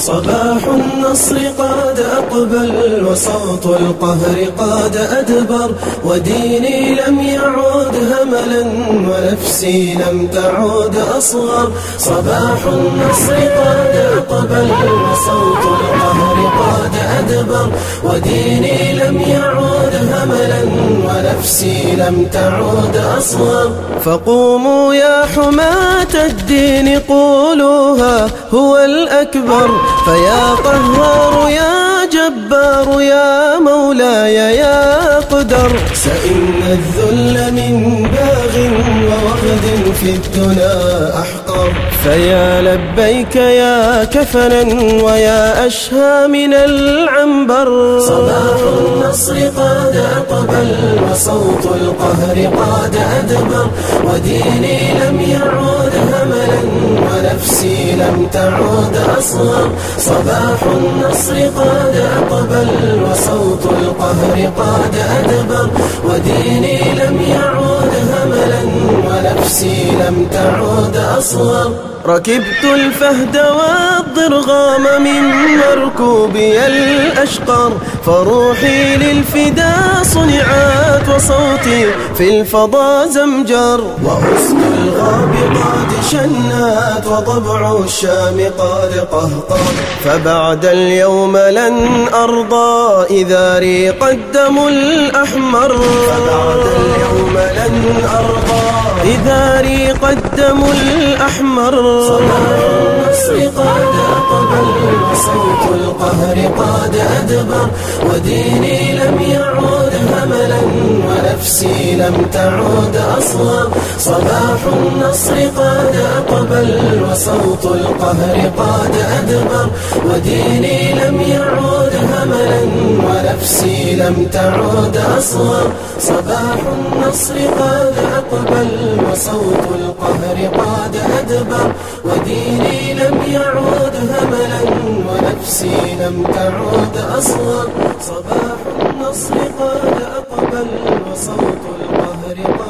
صباح النصر قد أقبل وصوت القهر قد أدبر وديني لم يعود هملا ونفسي لم تعود أصغر صباح النصر قد أقبل وصوت القهر قد أدبر وديني لم يعود هملا ونفسي لم تعود أصغر. فقوموا يا حماة الدين قولوها هو الأكبر. فيا قهار يا جبار يا مولاي يا قدر سئن الذل من باغ ووغد في الدنا أحقر. فيا لبيك يا كفنا ويا أشهى من العنبر. صباح النصر قد أقبل وصوت القهر قد أدبر. وديني لم يعود هملا ونفسي لم تعود أصغر صباح النصر قد أقبل وصوت القهر قد أدبر. وديني لم يعود هملا ونفسي لم تعود أصغر. ركبت الفهد والضرغام من مركوبي الأشقر. فروحي للفدا وصوتي في الفضاء زمجر. وحسن الغاب قد شنات وطبع الشام قد قهقر. فبعد اليوم لن أرضى إذا ريق الدم الأحمر. فبعد اليوم لن أرضى إذا ريق الدم الأحمر. صباح النصر قد أقبل وصوت القهر قد أدبر. وديني ونفسي لم تعود أصغر صباح النصر قد أقبل وصوت القهر قد أدبر. وديني لم يعود هملا ونفسي لم تعود أصغر صباح النصر قد أقبل وصوت القهر قد أدبر وديني لم يعود هملا ونفسي لم تعود أصغر. صباح النصر قد أقبل وصوت القهر قد